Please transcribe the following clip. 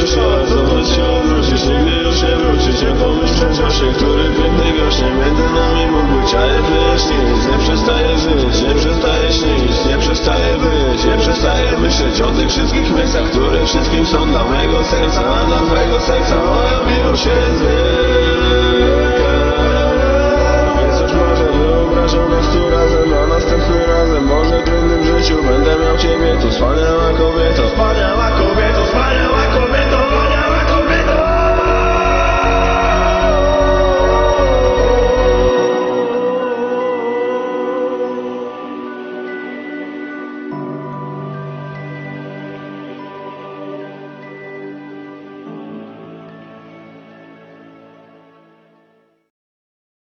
jeszcze raz Zobacz się odwrócisz, nigdy już nie wrócisz Nie pomyśl przecież, który piękny gość Nie między nami mógł być, ale wyjaśnić Nie przestaje żyć, nie przestaje śnić Nie przestaje być, nie przestaje myśleć O tych wszystkich miejscach, które wszystkim są dla mojego serca A dla twojego serca moja miłość jest. wielka